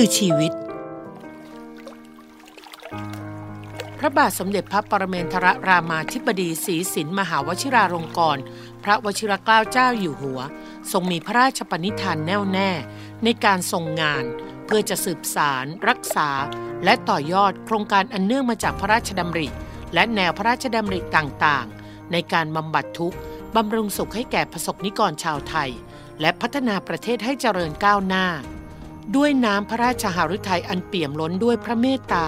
คือชีวิต พระบาทสมเด็จพระปรเมนทรรามาธิบดีศรีสินมหาวชิราลงกรณพระวชิรเกล้าเจ้าอยู่หัว ทรงมีพระราชปณิธานแน่วแน่ ในการทรงงาน เพื่อจะสืบสาร รักษา และต่อยอดโครงการอันเนื่องมาจากพระราชดำริ และแนวพระราชดำริต่างๆ ในการบำบัดทุกข์บำรุงสุขให้แก่ประสบนิกรชาวไทย และพัฒนาประเทศให้เจริญก้าวหน้า ด้วยน้ำพระราชหฤทัยอันเปี่ยมล้นด้วยพระเมตตา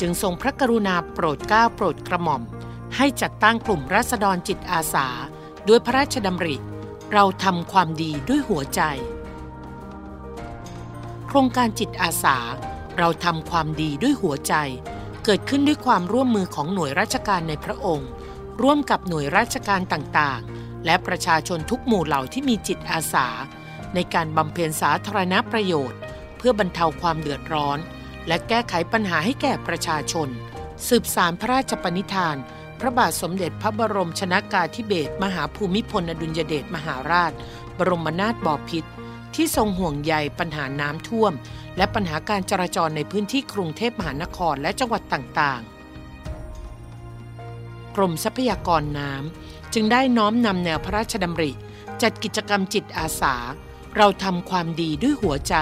จึงทรงพระกรุณาโปรดเกล้าโปรดกระหม่อม ให้จัดตั้งกลุ่มรัษฎรจิตอาสา ด้วยพระราชดำริ เราทำความดีด้วยหัวใจ โครงการจิตอาสา เราทำความดีด้วยหัวใจ เกิดขึ้นด้วยความร่วมมือของหน่วยราชการในพระองค์ ร่วมกับหน่วยราชการต่างๆ และประชาชนทุกหมู่เหล่าที่มีจิตอาสา ในการบำเพ็ญสาธารณประโยชน์ พื่อบรรเทาความเดือดร้อน และแก้ไขปัญหาให้แก่ประชาชน สืบสารพระราชปณิธาน พระบาทสมเด็จพระบรมชนากาธิเบศรมหาภูมิพลอดุลยเดชมหาราช บรมนาถบพิตรที่ทรงห่วงใยปัญหาน้ำท่วม และปัญหาการจราจรในพื้นที่กรุงเทพมหานครและจังหวัดต่างๆ กรมทรัพยากรน้ำจึงได้น้อมนำแนวพระราชดำริ จัดกิจกรรมจิตอาสา เราทำความดีด้วยหัวใจ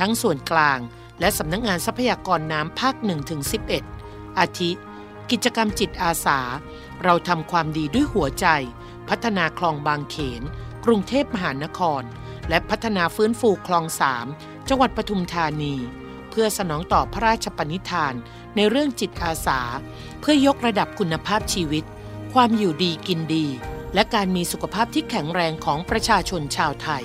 ทั้งส่วนกลาง และสำนักงงานทรัพยากรน้ำภาค1ถึง11 อาทิ กิจกรรมจิตอาสา เราทำความดีด้วยหัวใจ พัฒนาคลองบางเขน กรุงเทพมหานคร และพัฒนาฟื้นฟูคลองสามจังหวัดปทุมธานี เพื่อสนองต่อพระราชปณิธาน ในเรื่องจิตอาสา เพื่อยกระดับคุณภาพชีวิต ความอยู่ดีกินดี และการมีสุขภาพที่แข็งแรงของประชาชนชาวไทย